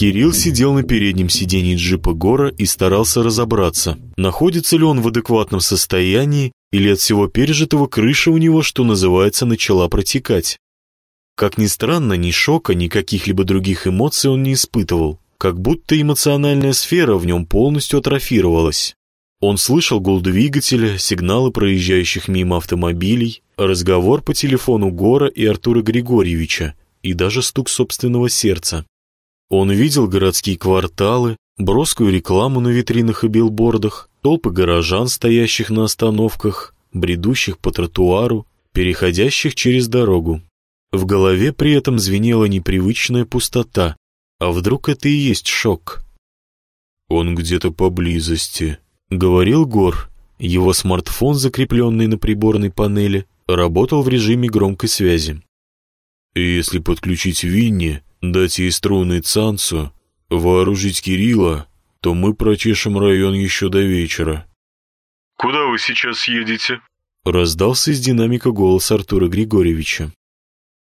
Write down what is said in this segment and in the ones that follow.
Кирилл сидел на переднем сиденье джипа Гора и старался разобраться, находится ли он в адекватном состоянии или от всего пережитого крыша у него, что называется, начала протекать. Как ни странно, ни шока, ни каких-либо других эмоций он не испытывал, как будто эмоциональная сфера в нем полностью атрофировалась. Он слышал гул двигателя, сигналы проезжающих мимо автомобилей, разговор по телефону Гора и Артура Григорьевича и даже стук собственного сердца. Он видел городские кварталы, броскую рекламу на витринах и билбордах, толпы горожан, стоящих на остановках, бредущих по тротуару, переходящих через дорогу. В голове при этом звенела непривычная пустота. А вдруг это и есть шок? «Он где-то поблизости», — говорил Гор. Его смартфон, закрепленный на приборной панели, работал в режиме громкой связи. «Если подключить Винни, дать ей струны Цансу, вооружить Кирилла, то мы прочешем район еще до вечера. «Куда вы сейчас едете?» Раздался из динамика голос Артура Григорьевича.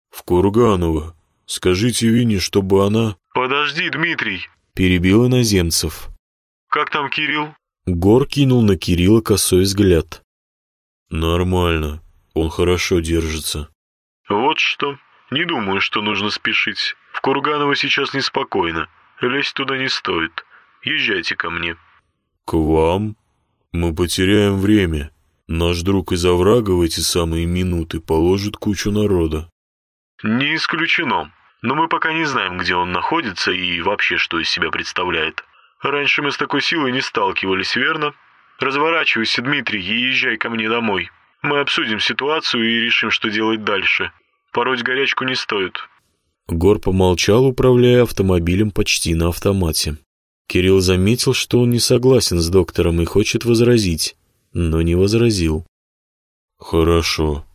«В Курганово. Скажите Вине, чтобы она...» «Подожди, Дмитрий!» Перебил иноземцев. «Как там Кирилл?» Гор кинул на Кирилла косой взгляд. «Нормально. Он хорошо держится». «Вот что. Не думаю, что нужно спешить. В Курганово сейчас неспокойно. Лезть туда не стоит. Езжайте ко мне». «К вам? Мы потеряем время. Наш друг из оврага в эти самые минуты положит кучу народа». «Не исключено. Но мы пока не знаем, где он находится и вообще, что из себя представляет. Раньше мы с такой силой не сталкивались, верно? Разворачивайся, Дмитрий, и езжай ко мне домой. Мы обсудим ситуацию и решим, что делать дальше. Пороть горячку не стоит». Гор помолчал, управляя автомобилем почти на автомате. Кирилл заметил, что он не согласен с доктором и хочет возразить, но не возразил. «Хорошо».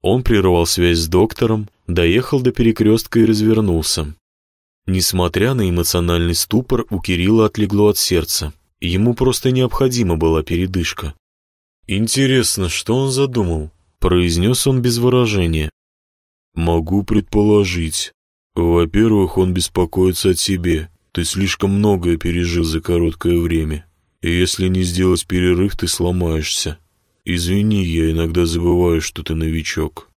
Он прервал связь с доктором, доехал до перекрестка и развернулся. Несмотря на эмоциональный ступор, у Кирилла отлегло от сердца. Ему просто необходима была передышка. «Интересно, что он задумал?» — произнес он без выражения. «Могу предположить. Во-первых, он беспокоится о тебе. Ты слишком многое пережил за короткое время. И если не сделать перерыв, ты сломаешься. Извини, я иногда забываю, что ты новичок».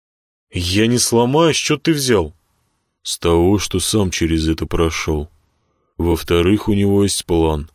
«Я не сломаюсь, что ты взял?» «С того, что сам через это прошел. Во-вторых, у него есть план.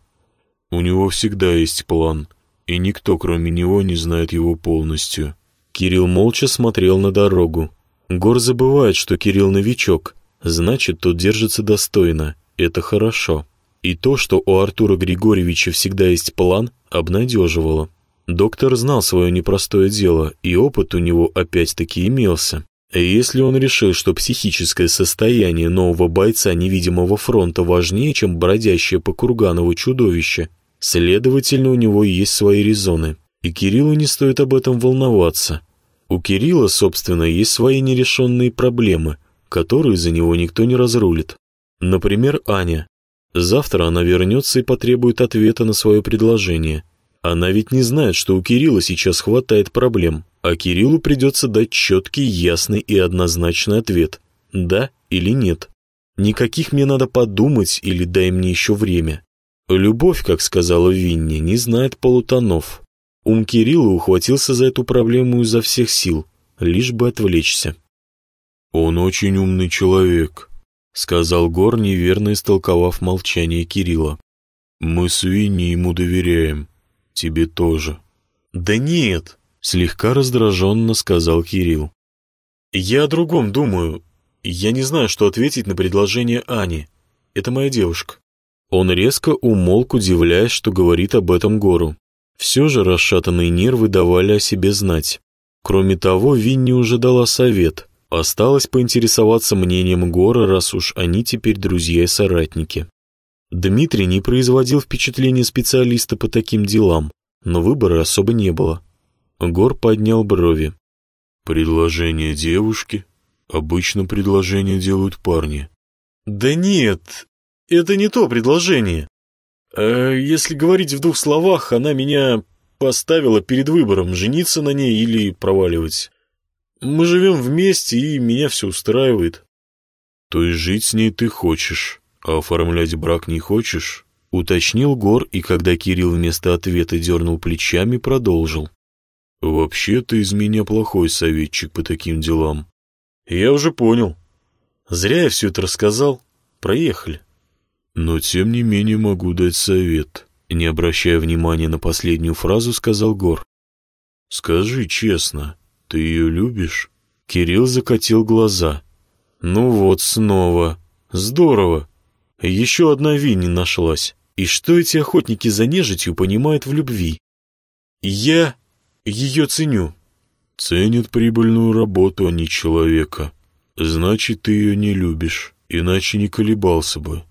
У него всегда есть план, и никто, кроме него, не знает его полностью». Кирилл молча смотрел на дорогу. Гор забывает, что Кирилл новичок, значит, тот держится достойно. Это хорошо. И то, что у Артура Григорьевича всегда есть план, обнадеживало. Доктор знал свое непростое дело, и опыт у него опять-таки имелся. Если он решил, что психическое состояние нового бойца невидимого фронта важнее, чем бродящее по Курганову чудовище, следовательно, у него есть свои резоны. И Кириллу не стоит об этом волноваться. У Кирилла, собственно, есть свои нерешенные проблемы, которые за него никто не разрулит. Например, Аня. Завтра она вернется и потребует ответа на свое предложение. Она ведь не знает, что у Кирилла сейчас хватает проблем, а Кириллу придется дать четкий, ясный и однозначный ответ – да или нет. Никаких мне надо подумать или дай мне еще время. Любовь, как сказала Винни, не знает полутонов. Ум Кирилла ухватился за эту проблему изо всех сил, лишь бы отвлечься. «Он очень умный человек», — сказал Гор, неверно истолковав молчание Кирилла. «Мы с Винни ему доверяем. Тебе тоже». «Да нет», — слегка раздраженно сказал Кирилл. «Я о другом думаю. Я не знаю, что ответить на предложение Ани. Это моя девушка». Он резко умолк, удивляясь, что говорит об этом Гору. Все же расшатанные нервы давали о себе знать. Кроме того, Винни уже дала совет. Осталось поинтересоваться мнением Гора, раз уж они теперь друзья и соратники. Дмитрий не производил впечатления специалиста по таким делам, но выбора особо не было. Гор поднял брови. «Предложение девушки? Обычно предложение делают парни». «Да нет, это не то предложение. Э, если говорить в двух словах, она меня поставила перед выбором, жениться на ней или проваливать. Мы живем вместе, и меня все устраивает». «То есть жить с ней ты хочешь, а оформлять брак не хочешь?» Уточнил Гор, и когда Кирилл вместо ответа дернул плечами, продолжил. «Вообще ты из меня плохой советчик по таким делам». «Я уже понял. Зря я все это рассказал. Проехали». «Но тем не менее могу дать совет», — не обращая внимания на последнюю фразу, сказал Гор. «Скажи честно, ты ее любишь?» Кирилл закатил глаза. «Ну вот снова. Здорово. Еще одна Винни нашлась. И что эти охотники за нежитью понимают в любви? Я ее ценю. Ценят прибыльную работу, а не человека. Значит, ты ее не любишь, иначе не колебался бы.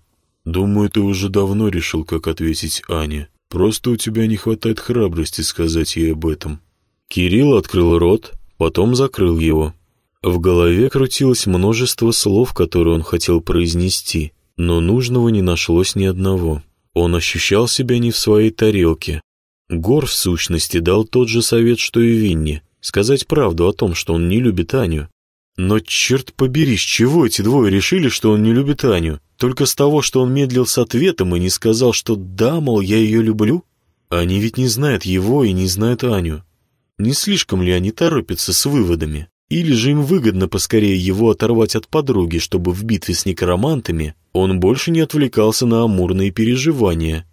Думаю, ты уже давно решил, как ответить Ане. Просто у тебя не хватает храбрости сказать ей об этом. Кирилл открыл рот, потом закрыл его. В голове крутилось множество слов, которые он хотел произнести, но нужного не нашлось ни одного. Он ощущал себя не в своей тарелке. Гор, в сущности, дал тот же совет, что и Винни, сказать правду о том, что он не любит Аню. Но, черт побери, с чего эти двое решили, что он не любит Аню? Только с того, что он медлил с ответом и не сказал, что «да, мол, я ее люблю»? Они ведь не знают его и не знают Аню. Не слишком ли они торопятся с выводами? Или же им выгодно поскорее его оторвать от подруги, чтобы в битве с некромантами он больше не отвлекался на амурные переживания.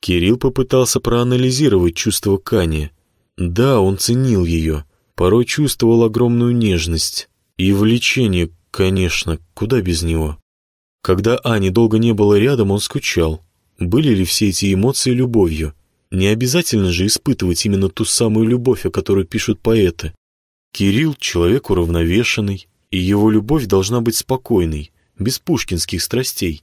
Кирилл попытался проанализировать чувства Кани. Да, он ценил ее, порой чувствовал огромную нежность. И влечение, конечно, куда без него. Когда Ани долго не было рядом, он скучал. Были ли все эти эмоции любовью? Не обязательно же испытывать именно ту самую любовь, о которой пишут поэты. Кирилл — человек уравновешенный, и его любовь должна быть спокойной, без пушкинских страстей.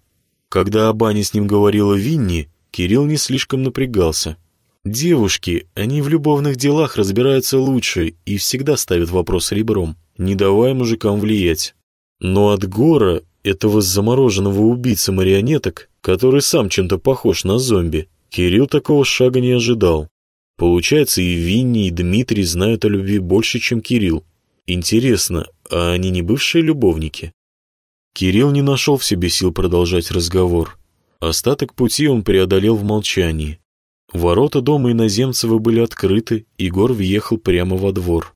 Когда об Ане с ним говорила Винни, Кирилл не слишком напрягался. Девушки, они в любовных делах разбираются лучше и всегда ставят вопрос ребром, не давая мужикам влиять. Но от Гора, этого замороженного убийцы марионеток, который сам чем-то похож на зомби, Кирилл такого шага не ожидал. Получается, и Винни, и Дмитрий знают о любви больше, чем Кирилл. Интересно, а они не бывшие любовники? Кирилл не нашел в себе сил продолжать разговор. Остаток пути он преодолел в молчании. Ворота дома иноземцева были открыты, и Гор въехал прямо во двор.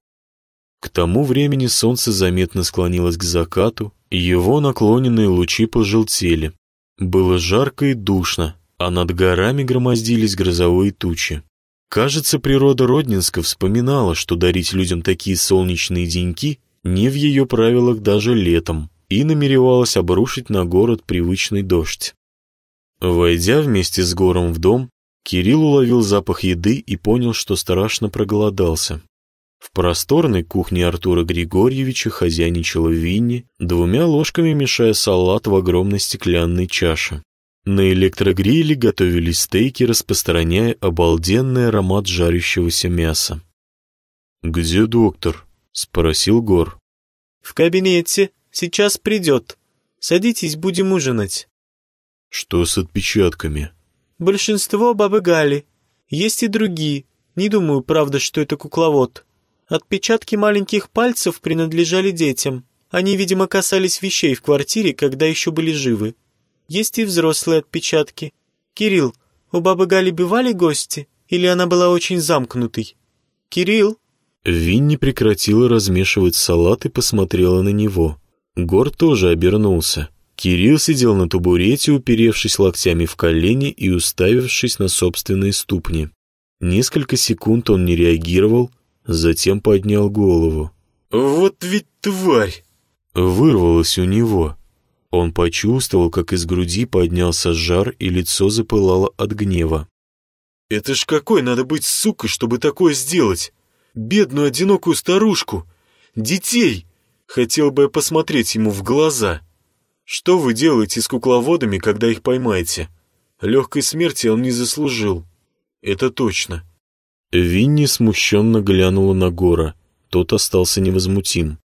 К тому времени солнце заметно склонилось к закату, его наклоненные лучи пожелтели. Было жарко и душно, а над горами громоздились грозовые тучи. Кажется, природа Роднинска вспоминала, что дарить людям такие солнечные деньки не в ее правилах даже летом, и намеревалась обрушить на город привычный дождь. Войдя вместе с Гором в дом, Кирилл уловил запах еды и понял, что страшно проголодался. В просторной кухне Артура Григорьевича хозяйничала Винни, двумя ложками мешая салат в огромной стеклянной чаше. На электрогриле готовились стейки, распространяя обалденный аромат жарящегося мяса. «Где доктор?» — спросил Гор. «В кабинете. Сейчас придет. Садитесь, будем ужинать». «Что с отпечатками?» «Большинство бабы Гали. Есть и другие. Не думаю, правда, что это кукловод. Отпечатки маленьких пальцев принадлежали детям. Они, видимо, касались вещей в квартире, когда еще были живы. Есть и взрослые отпечатки. Кирилл, у бабы Гали бывали гости? Или она была очень замкнутой? Кирилл?» Винни прекратила размешивать салат и посмотрела на него. Гор тоже обернулся. Кирилл сидел на табурете, уперевшись локтями в колени и уставившись на собственные ступни. Несколько секунд он не реагировал, затем поднял голову. «Вот ведь тварь!» Вырвалось у него. Он почувствовал, как из груди поднялся жар, и лицо запылало от гнева. «Это ж какой надо быть сукой, чтобы такое сделать? Бедную одинокую старушку! Детей!» Хотел бы я посмотреть ему в глаза. Что вы делаете с кукловодами, когда их поймаете? Легкой смерти он не заслужил. Это точно. Винни смущенно глянула на Гора. Тот остался невозмутим.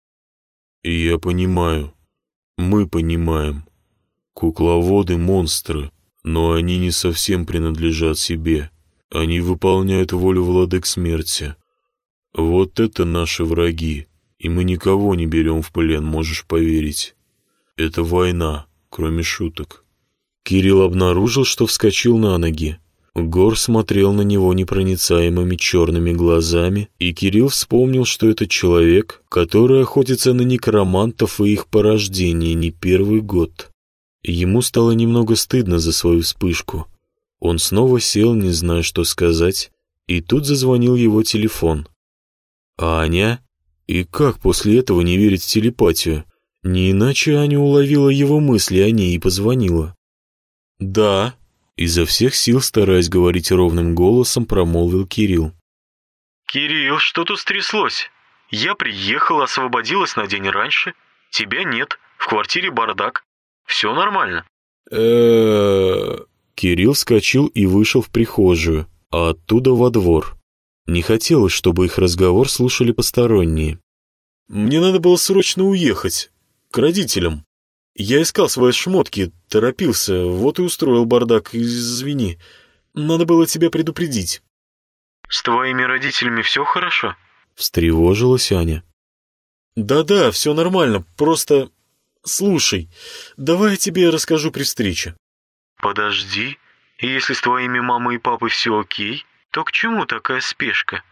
«Я понимаю», мы понимаем. Кукловоды — монстры, но они не совсем принадлежат себе. Они выполняют волю владык смерти. Вот это наши враги. И мы никого не берем в плен, можешь поверить. Это война, кроме шуток. Кирилл обнаружил, что вскочил на ноги. Гор смотрел на него непроницаемыми черными глазами, и Кирилл вспомнил, что это человек, который охотится на некромантов и их порождение не первый год. Ему стало немного стыдно за свою вспышку. Он снова сел, не зная, что сказать, и тут зазвонил его телефон. «Аня?» И как после этого не верить в телепатию? Не иначе Аня уловила его мысли о ней и позвонила. «Да», Изо всех сил, стараясь говорить ровным голосом, промолвил Кирилл. «Кирилл, что тут стряслось? Я приехала, освободилась на день раньше. Тебя нет, в квартире бардак. Все нормально». Кирилл вскочил и вышел в прихожую, а оттуда во двор. Не хотелось, чтобы их разговор слушали посторонние. «Мне надо было срочно уехать. К родителям. Я искал свои шмотки, торопился, вот и устроил бардак, извини. Надо было тебя предупредить». «С твоими родителями все хорошо?» Встревожилась Аня. «Да-да, все нормально, просто... Слушай, давай я тебе расскажу при встрече». «Подожди, если с твоими мамой и папой все окей, то к чему такая спешка?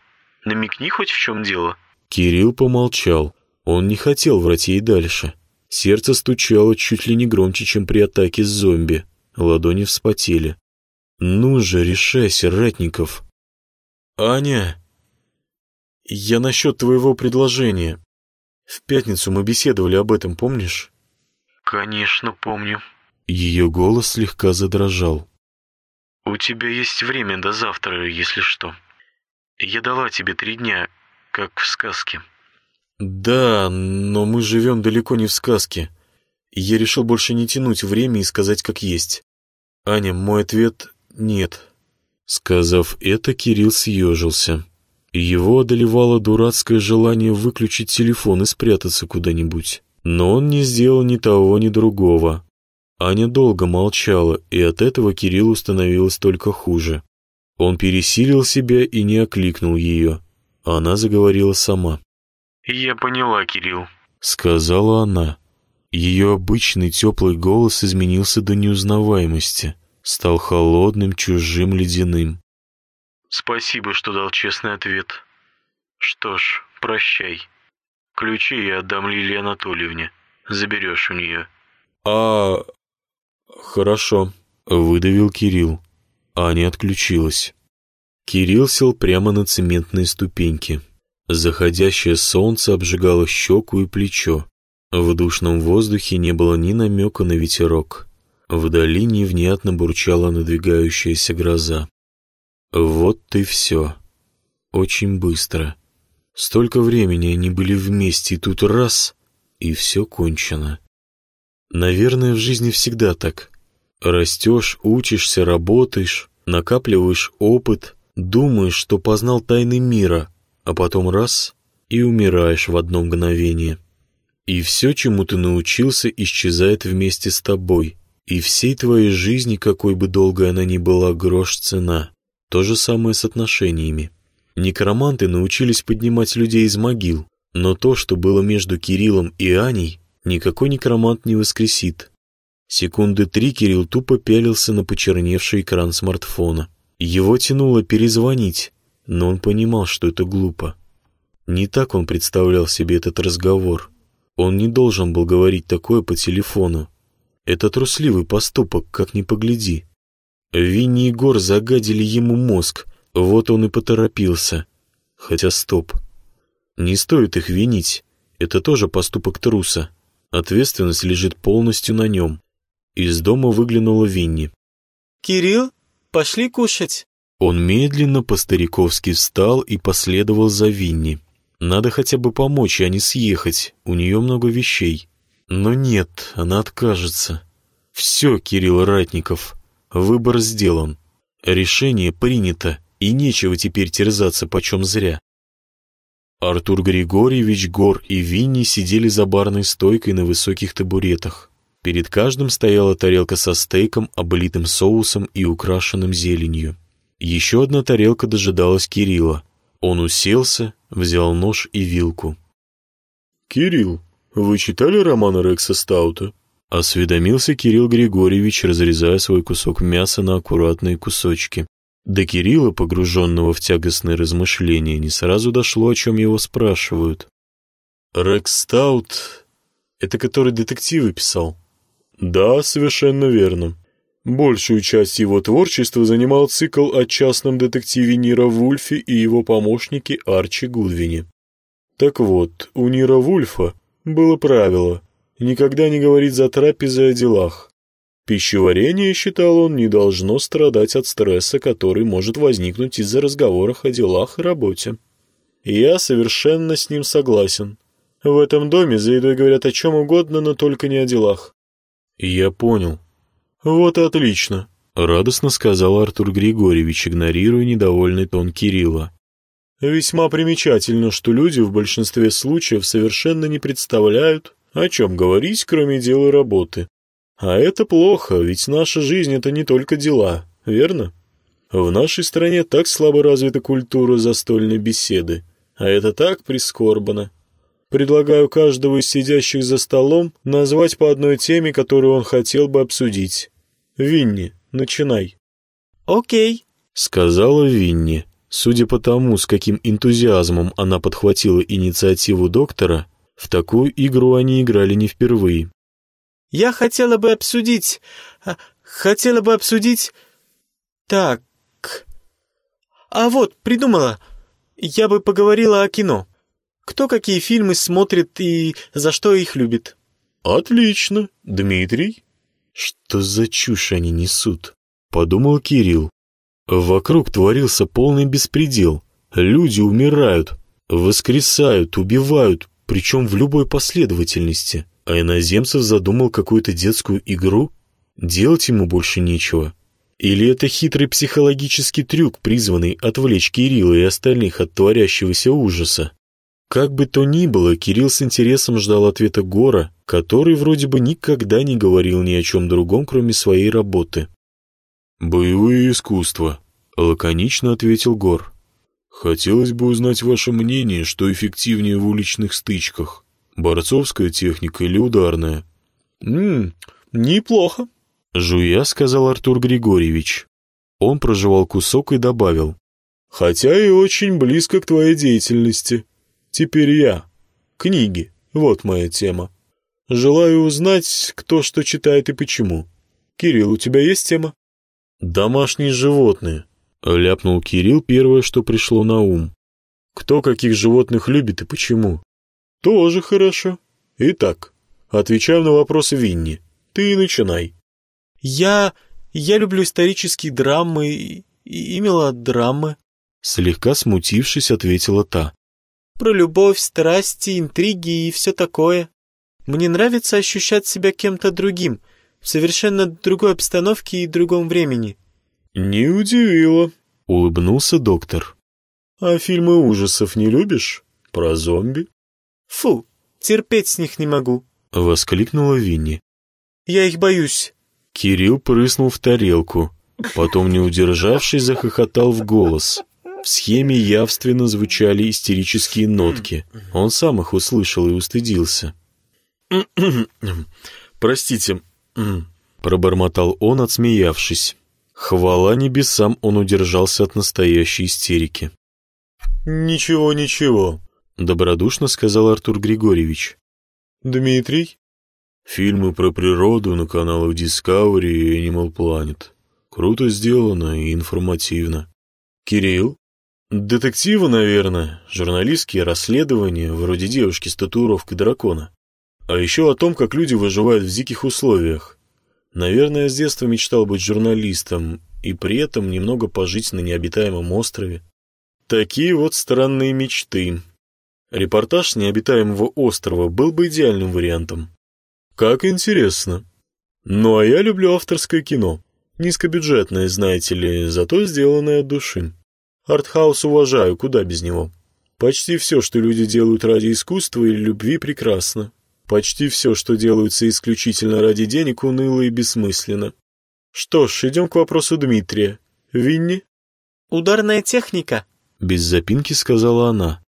Намекни хоть в чем дело». Кирилл помолчал. Он не хотел врать ей дальше. Сердце стучало чуть ли не громче, чем при атаке с зомби. Ладони вспотели. «Ну же, решайся, Ратников!» «Аня, я насчет твоего предложения. В пятницу мы беседовали об этом, помнишь?» «Конечно, помню». Ее голос слегка задрожал. «У тебя есть время до завтра, если что. Я дала тебе три дня, как в сказке». «Да, но мы живем далеко не в сказке. Я решил больше не тянуть время и сказать как есть. Аня, мой ответ — нет». Сказав это, Кирилл съежился. Его одолевало дурацкое желание выключить телефон и спрятаться куда-нибудь. Но он не сделал ни того, ни другого. Аня долго молчала, и от этого Кириллу становилось только хуже. Он пересилил себя и не окликнул ее. Она заговорила сама. «Я поняла, Кирилл», — сказала она. Ее обычный теплый голос изменился до неузнаваемости, стал холодным, чужим, ледяным. «Спасибо, что дал честный ответ. Что ж, прощай. Ключи я отдам Лилии Анатольевне. Заберешь у нее». «А... хорошо», — выдавил Кирилл. Аня отключилась. Кирилл сел прямо на цементные ступеньки. Заходящее солнце обжигало щеку и плечо. В душном воздухе не было ни намека на ветерок. Вдали невнятно бурчала надвигающаяся гроза. Вот и все. Очень быстро. Столько времени они были вместе, и тут раз — и все кончено. Наверное, в жизни всегда так. Растешь, учишься, работаешь, накапливаешь опыт, думаешь, что познал тайны мира — а потом раз — и умираешь в одно мгновение. И все, чему ты научился, исчезает вместе с тобой, и всей твоей жизни, какой бы долгой она ни была, грош цена. То же самое с отношениями. Некроманты научились поднимать людей из могил, но то, что было между Кириллом и Аней, никакой некромант не воскресит. Секунды три Кирилл тупо пялился на почерневший экран смартфона. Его тянуло перезвонить, но он понимал, что это глупо. Не так он представлял себе этот разговор. Он не должен был говорить такое по телефону. Это трусливый поступок, как ни погляди. Винни и Гор загадили ему мозг, вот он и поторопился. Хотя стоп. Не стоит их винить, это тоже поступок труса. Ответственность лежит полностью на нем. Из дома выглянула Винни. «Кирилл, пошли кушать». Он медленно по-стариковски встал и последовал за Винни. Надо хотя бы помочь, а не съехать, у нее много вещей. Но нет, она откажется. Все, Кирилл Ратников, выбор сделан. Решение принято, и нечего теперь терзаться почем зря. Артур Григорьевич, Гор и Винни сидели за барной стойкой на высоких табуретах. Перед каждым стояла тарелка со стейком, облитым соусом и украшенным зеленью. Еще одна тарелка дожидалась Кирилла. Он уселся, взял нож и вилку. «Кирилл, вы читали роман Рекса Стаута?» Осведомился Кирилл Григорьевич, разрезая свой кусок мяса на аккуратные кусочки. До Кирилла, погруженного в тягостные размышления, не сразу дошло, о чем его спрашивают. «Рекс Стаут — это который детективы писал?» «Да, совершенно верно. Большую часть его творчества занимал цикл о частном детективе Нира Вульфе и его помощнике Арчи Гудвине. Так вот, у Нира Вульфа было правило никогда не говорить за трапезой о делах. Пищеварение, считал он, не должно страдать от стресса, который может возникнуть из-за разговоров о делах и работе. И я совершенно с ним согласен. В этом доме за едой говорят о чем угодно, но только не о делах. Я понял. Вот и отлично. Радостно сказал Артур Григорьевич, игнорируя недовольный тон Кирилла. Весьма примечательно, что люди в большинстве случаев совершенно не представляют, о чем говорить, кроме дел и работы? А это плохо, ведь наша жизнь — это не только дела, верно? В нашей стране так слабо развита культура застольной беседы, а это так прискорбно. Предлагаю каждого из сидящих за столом назвать по одной теме, которую он хотел бы обсудить. Винни, начинай. «Окей», — сказала Винни. Судя по тому, с каким энтузиазмом она подхватила инициативу доктора, в такую игру они играли не впервые. «Я хотела бы обсудить... А, хотела бы обсудить... Так... А вот, придумала. Я бы поговорила о кино. Кто какие фильмы смотрит и за что их любит?» «Отлично. Дмитрий?» «Что за чушь они несут?» — подумал Кирилл. Вокруг творился полный беспредел. Люди умирают, воскресают, убивают, причем в любой последовательности. А иноземцев задумал какую-то детскую игру? Делать ему больше нечего. Или это хитрый психологический трюк, призванный отвлечь Кирилла и остальных от творящегося ужаса? Как бы то ни было, Кирилл с интересом ждал ответа Гора, который вроде бы никогда не говорил ни о чем другом, кроме своей работы. «Боевые искусства», — лаконично ответил Гор. Хотелось бы узнать ваше мнение, что эффективнее в уличных стычках, борцовская техника или ударная? Ммм, неплохо, жуя сказал Артур Григорьевич. Он прожевал кусок и добавил. Хотя и очень близко к твоей деятельности. Теперь я. Книги. Вот моя тема. Желаю узнать, кто что читает и почему. Кирилл, у тебя есть тема? Домашние животные. Ляпнул Кирилл первое, что пришло на ум. Кто каких животных любит и почему? Тоже хорошо. Итак, отвечаем на вопросы Винни. Ты начинай. Я... я люблю исторические драмы и, и мелодрамы. Слегка смутившись, ответила та. Про любовь, страсти, интриги и все такое. Мне нравится ощущать себя кем-то другим, в совершенно другой обстановке и другом времени. «Не удивило», — улыбнулся доктор. «А фильмы ужасов не любишь? Про зомби?» «Фу, терпеть с них не могу», — воскликнула Винни. «Я их боюсь». Кирилл прыснул в тарелку, потом, не удержавшись, захохотал в голос. В схеме явственно звучали истерические нотки. Он сам их услышал и устыдился. «Простите», — пробормотал он, отсмеявшись. Хвала небесам, он удержался от настоящей истерики. «Ничего, ничего», — добродушно сказал Артур Григорьевич. «Дмитрий?» «Фильмы про природу на каналах Discovery и Animal Planet. Круто сделано и информативно. Кирилл?» «Детективы, наверное, журналистские расследования, вроде девушки с татуировкой дракона. А еще о том, как люди выживают в диких условиях. Наверное, с детства мечтал быть журналистом и при этом немного пожить на необитаемом острове. Такие вот странные мечты. Репортаж необитаемого острова был бы идеальным вариантом. Как интересно. Ну а я люблю авторское кино. Низкобюджетное, знаете ли, зато сделанное от души. Артхаус уважаю, куда без него. Почти все, что люди делают ради искусства или любви, прекрасно. Почти все, что делается исключительно ради денег, уныло и бессмысленно. Что ж, идем к вопросу Дмитрия. Винни? «Ударная техника», — без запинки сказала она.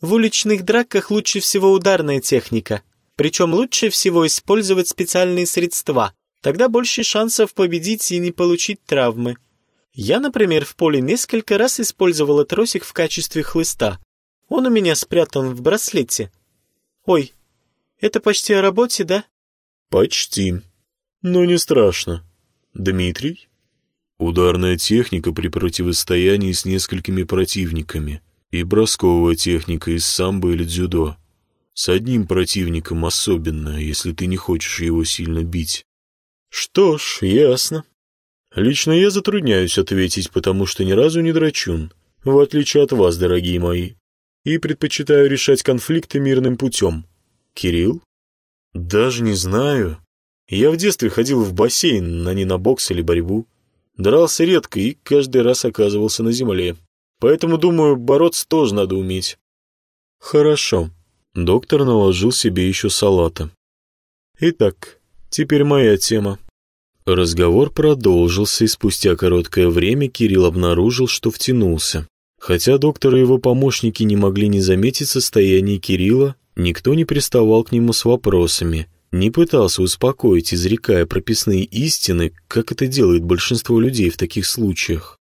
В уличных драках лучше всего ударная техника. Причем лучше всего использовать специальные средства. Тогда больше шансов победить и не получить травмы. Я, например, в поле несколько раз использовала тросик в качестве хлыста. Он у меня спрятан в браслете. Ой, это почти о работе, да? Почти. Но не страшно. Дмитрий? Ударная техника при противостоянии с несколькими противниками и бросковая техника из самбо или дзюдо. С одним противником особенно, если ты не хочешь его сильно бить. Что ж, ясно. Лично я затрудняюсь ответить, потому что ни разу не драчун, в отличие от вас, дорогие мои, и предпочитаю решать конфликты мирным путем. Кирилл? Даже не знаю. Я в детстве ходил в бассейн, а не на бокс или борьбу. Дрался редко и каждый раз оказывался на земле. Поэтому, думаю, бороться тоже надо уметь. Хорошо. Доктор наложил себе еще салата. Итак, теперь моя тема. Разговор продолжился, и спустя короткое время Кирилл обнаружил, что втянулся. Хотя доктор и его помощники не могли не заметить состояние Кирилла, никто не приставал к нему с вопросами, не пытался успокоить, изрекая прописные истины, как это делает большинство людей в таких случаях.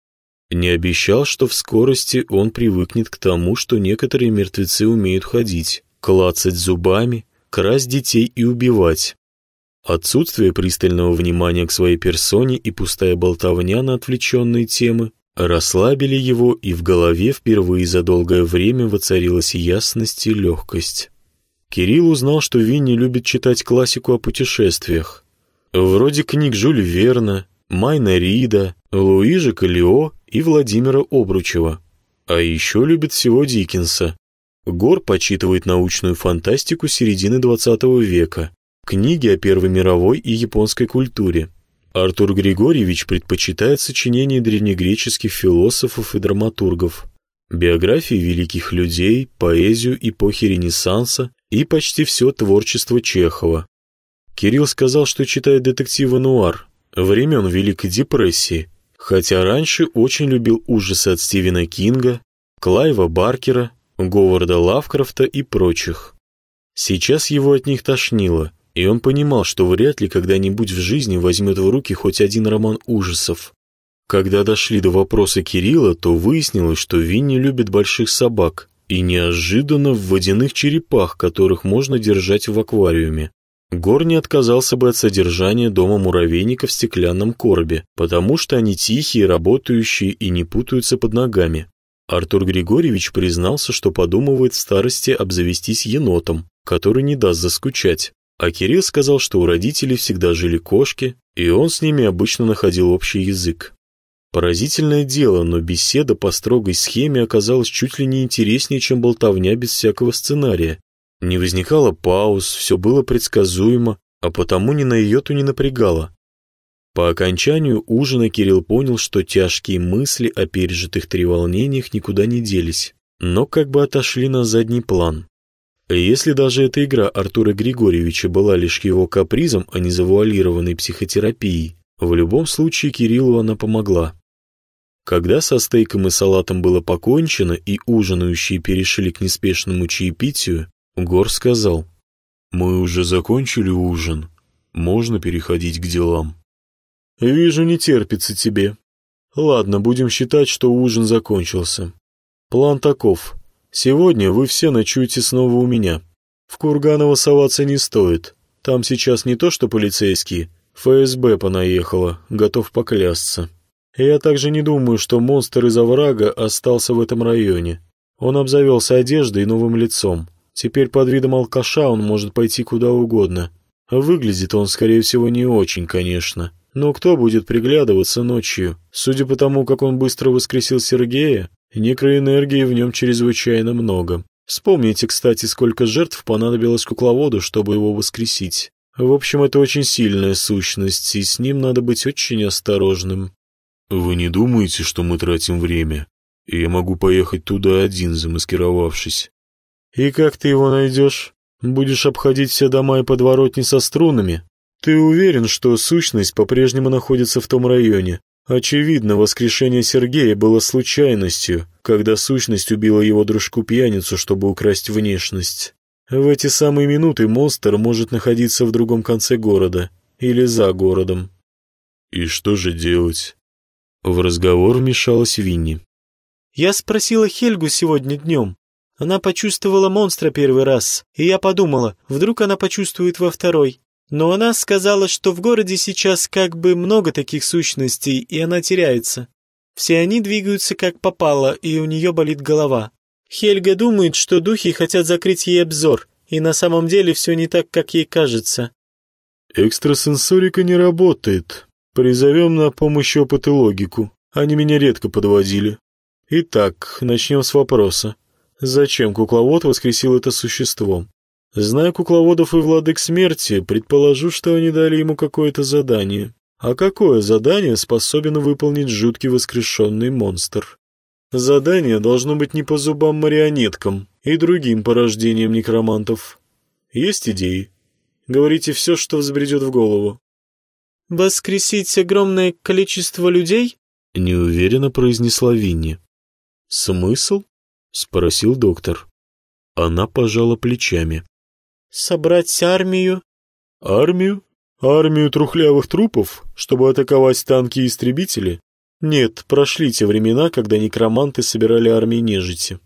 Не обещал, что в скорости он привыкнет к тому, что некоторые мертвецы умеют ходить, клацать зубами, красть детей и убивать. Отсутствие пристального внимания к своей персоне и пустая болтовня на отвлеченные темы расслабили его, и в голове впервые за долгое время воцарилась ясность и легкость. Кирилл узнал, что Винни любит читать классику о путешествиях. Вроде книг Жюль Верна, Майна Рида, Луижа Калио и Владимира Обручева. А еще любит всего Диккенса. Гор почитывает научную фантастику середины XX века, книги о Первой мировой и японской культуре. Артур Григорьевич предпочитает сочинения древнегреческих философов и драматургов, биографии великих людей, поэзию эпохи Ренессанса и почти все творчество Чехова. Кирилл сказал, что читает детективы нуар времен Великой депрессии, хотя раньше очень любил ужасы от Стивена Кинга, Клайва Баркера, Говарда Лавкрафта и прочих. Сейчас его от них тошнило, и он понимал, что вряд ли когда-нибудь в жизни возьмет в руки хоть один роман ужасов. Когда дошли до вопроса Кирилла, то выяснилось, что Винни любит больших собак, и неожиданно в водяных черепах, которых можно держать в аквариуме. Гор не отказался бы от содержания дома муравейника в стеклянном коробе, потому что они тихие, работающие и не путаются под ногами. Артур Григорьевич признался, что подумывает в старости обзавестись енотом, который не даст заскучать. А Кирилл сказал, что у родителей всегда жили кошки, и он с ними обычно находил общий язык. Поразительное дело, но беседа по строгой схеме оказалась чуть ли не интереснее, чем болтовня без всякого сценария. Не возникало пауз, все было предсказуемо, а потому ни на йоту не напрягало. По окончанию ужина Кирилл понял, что тяжкие мысли о пережитых треволнениях никуда не делись, но как бы отошли на задний план. Если даже эта игра Артура Григорьевича была лишь его капризом, а не завуалированной психотерапией, в любом случае Кириллу она помогла. Когда со стейком и салатом было покончено и ужинающие перешли к неспешному чаепитию, Гор сказал, «Мы уже закончили ужин. Можно переходить к делам». «Вижу, не терпится тебе. Ладно, будем считать, что ужин закончился. План таков. Сегодня вы все ночуете снова у меня. В Курганово соваться не стоит. Там сейчас не то что полицейские, ФСБ понаехало, готов поклясться». Я также не думаю, что монстр из оврага остался в этом районе. Он обзавелся одеждой и новым лицом. Теперь под видом алкаша он может пойти куда угодно. Выглядит он, скорее всего, не очень, конечно. Но кто будет приглядываться ночью? Судя по тому, как он быстро воскресил Сергея, некроэнергии в нем чрезвычайно много. Вспомните, кстати, сколько жертв понадобилось кукловоду, чтобы его воскресить. В общем, это очень сильная сущность, и с ним надо быть очень осторожным. «Вы не думаете, что мы тратим время? Я могу поехать туда один, замаскировавшись». «И как ты его найдешь? Будешь обходить все дома и подворотни со струнами? Ты уверен, что сущность по-прежнему находится в том районе? Очевидно, воскрешение Сергея было случайностью, когда сущность убила его дружку-пьяницу, чтобы украсть внешность. В эти самые минуты монстр может находиться в другом конце города или за городом. «И что же делать?» В разговор вмешалась Винни. «Я спросила Хельгу сегодня днем. Она почувствовала монстра первый раз, и я подумала, вдруг она почувствует во второй. Но она сказала, что в городе сейчас как бы много таких сущностей, и она теряется. Все они двигаются как попало, и у нее болит голова. Хельга думает, что духи хотят закрыть ей обзор, и на самом деле все не так, как ей кажется. Экстрасенсорика не работает. Призовем на помощь опыт и логику. Они меня редко подводили. Итак, начнем с вопроса. Зачем кукловод воскресил это существо? Зная кукловодов и владык смерти, предположу, что они дали ему какое-то задание. А какое задание способен выполнить жуткий воскрешенный монстр? Задание должно быть не по зубам марионеткам и другим порождениям некромантов. Есть идеи? Говорите все, что взбредет в голову. «Воскресить огромное количество людей?» — неуверенно произнесла Винни. «Смысл?» — спросил доктор. Она пожала плечами. Собрать армию? Армию? Армию трухлявых трупов, чтобы атаковать танки и истребители? Нет, прошли те времена, когда некроманты собирали армии нежити.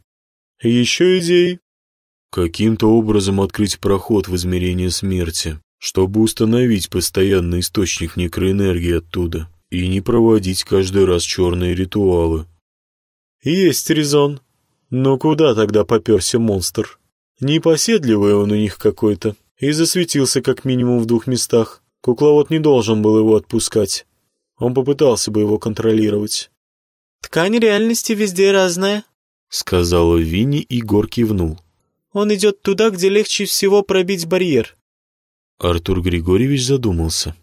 Еще идеи? Каким-то образом открыть проход в измерение смерти, чтобы установить постоянный источник некроэнергии оттуда и не проводить каждый раз черные ритуалы. Есть резон. Но куда тогда поперся монстр? Непоседливый он у них какой-то. И засветился как минимум в двух местах. Кукловод не должен был его отпускать. Он попытался бы его контролировать. «Ткань реальности везде разная», — сказала Винни, и Гор кивнул. «Он идет туда, где легче всего пробить барьер». Артур Григорьевич задумался.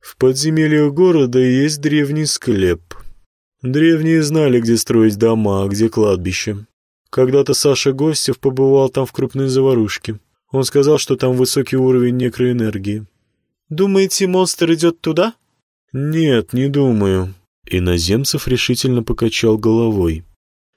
«В подземельях города есть древний склеп. Древние знали, где строить дома, а где кладбище. Когда-то Саша Гостев побывал там в крупной заварушке. Он сказал, что там высокий уровень некроэнергии. «Думаете, монстр идет туда?» «Нет, не думаю». Иноземцев решительно покачал головой.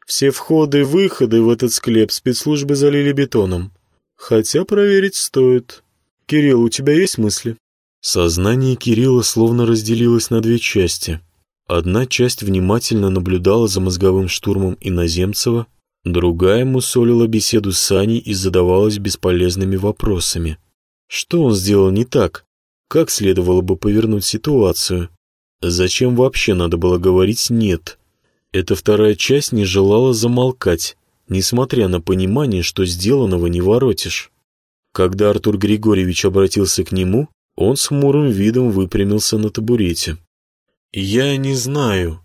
«Все входы и выходы в этот склеп спецслужбы залили бетоном. Хотя проверить стоит. Кирилл, у тебя есть мысли?» Сознание Кирилла словно разделилось на две части. Одна часть внимательно наблюдала за мозговым штурмом Иноземцева, Другая мусолила беседу с Саней и задавалась бесполезными вопросами. Что он сделал не так? Как следовало бы повернуть ситуацию? Зачем вообще надо было говорить «нет»? Эта вторая часть не желала замолкать, несмотря на понимание, что сделанного не воротишь. Когда Артур Григорьевич обратился к нему, он с хмурым видом выпрямился на табурете. «Я не знаю.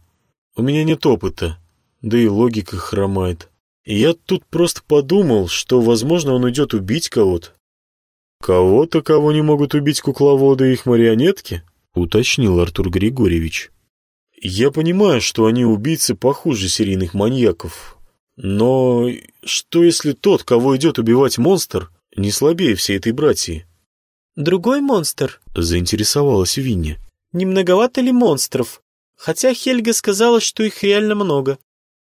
У меня нет опыта, да и логика хромает. Я тут просто подумал, что, возможно, он идет убить кого-то. Кого-то, кого не могут убить кукловоды и их марионетки? Уточнил Артур Григорьевич. Я понимаю, что они убийцы похуже серийных маньяков. Но что если тот, кого идет убивать монстр, не слабее всей этой братьи? Другой монстр? Заинтересовалась Винни. Не многовато ли монстров? Хотя Хельга сказала, что их реально много.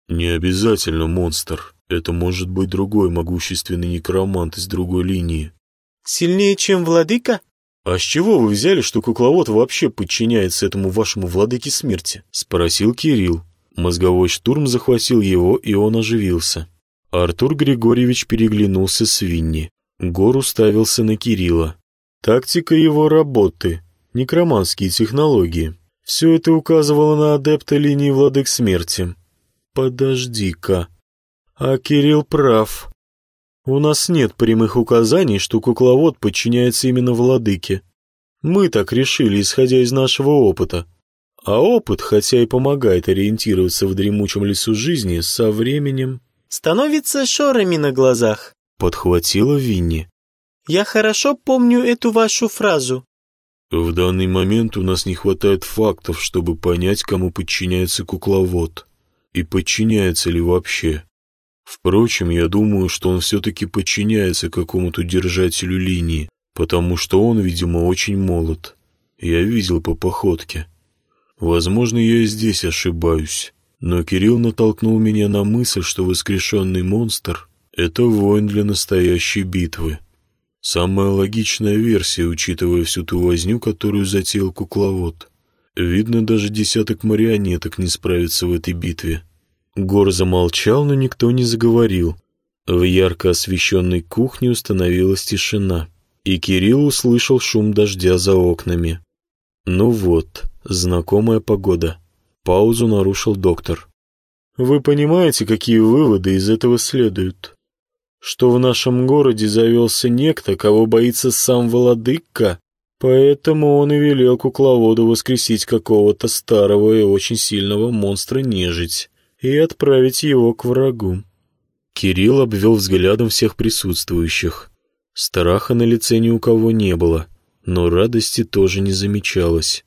«Не обязательно монстр. Это может быть другой могущественный некромант из другой линии». «Сильнее, чем владыка?» «А с чего вы взяли, что кукловод вообще подчиняется этому вашему владыке смерти?» — спросил Кирилл. Мозговой штурм захватил его, и он оживился. Артур Григорьевич переглянулся с Винни. Гор уставился на Кирилла. Тактика его работы, некроманские технологии. Все это указывало на адепта линии владык смерти. Подожди-ка. А Кирилл прав. У нас нет прямых указаний, что кукловод подчиняется именно владыке. Мы так решили, исходя из нашего опыта. А опыт, хотя и помогает ориентироваться в дремучем лесу жизни, со временем... «Становится шорами на глазах», — подхватила Винни. «Я хорошо помню эту вашу фразу». «В данный момент у нас не хватает фактов, чтобы понять, кому подчиняется кукловод», и подчиняется ли вообще. Впрочем, я думаю, что он все-таки подчиняется какому-то держателю линии, потому что он, видимо, очень молод. Я видел по походке. Возможно, я и здесь ошибаюсь. Но Кирилл натолкнул меня на мысль, что воскрешенный монстр — это воин для настоящей битвы. Самая логичная версия, учитывая всю ту возню, которую затеял кукловод. Видно, даже десяток марионеток не справится в этой битве. Гор замолчал, но никто не заговорил. В ярко освещенной кухне установилась тишина, и Кирилл услышал шум дождя за окнами. Ну вот, знакомая погода. Паузу нарушил доктор. Вы понимаете, какие выводы из этого следуют? Что в нашем городе завелся некто, кого боится сам владыка, поэтому он и велел кукловоду воскресить какого-то старого и очень сильного монстра нежить и отправить его к врагу. Кирилл обвел взглядом всех присутствующих. Страха на лице ни у кого не было, но радости тоже не замечалось.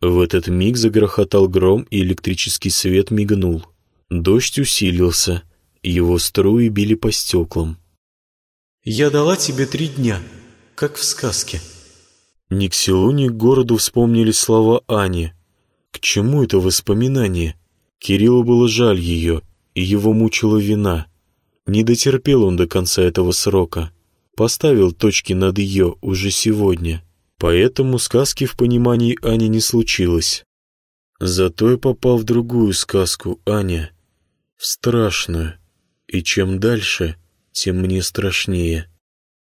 В этот миг загрохотал гром, и электрический свет мигнул. Дождь усилился, его струи били по стеклам. «Я дала тебе три дня, как в сказке». Ни к селу, ни к городу вспомнились слова Ани. К чему это воспоминание? Кириллу было жаль ее, и его мучила вина. Не дотерпел он до конца этого срока. Поставил точки над ее уже сегодня. Поэтому сказки в понимании Ани не случилось. Зато и попал в другую сказку, Аня. В страшную. И чем дальше, тем мне страшнее.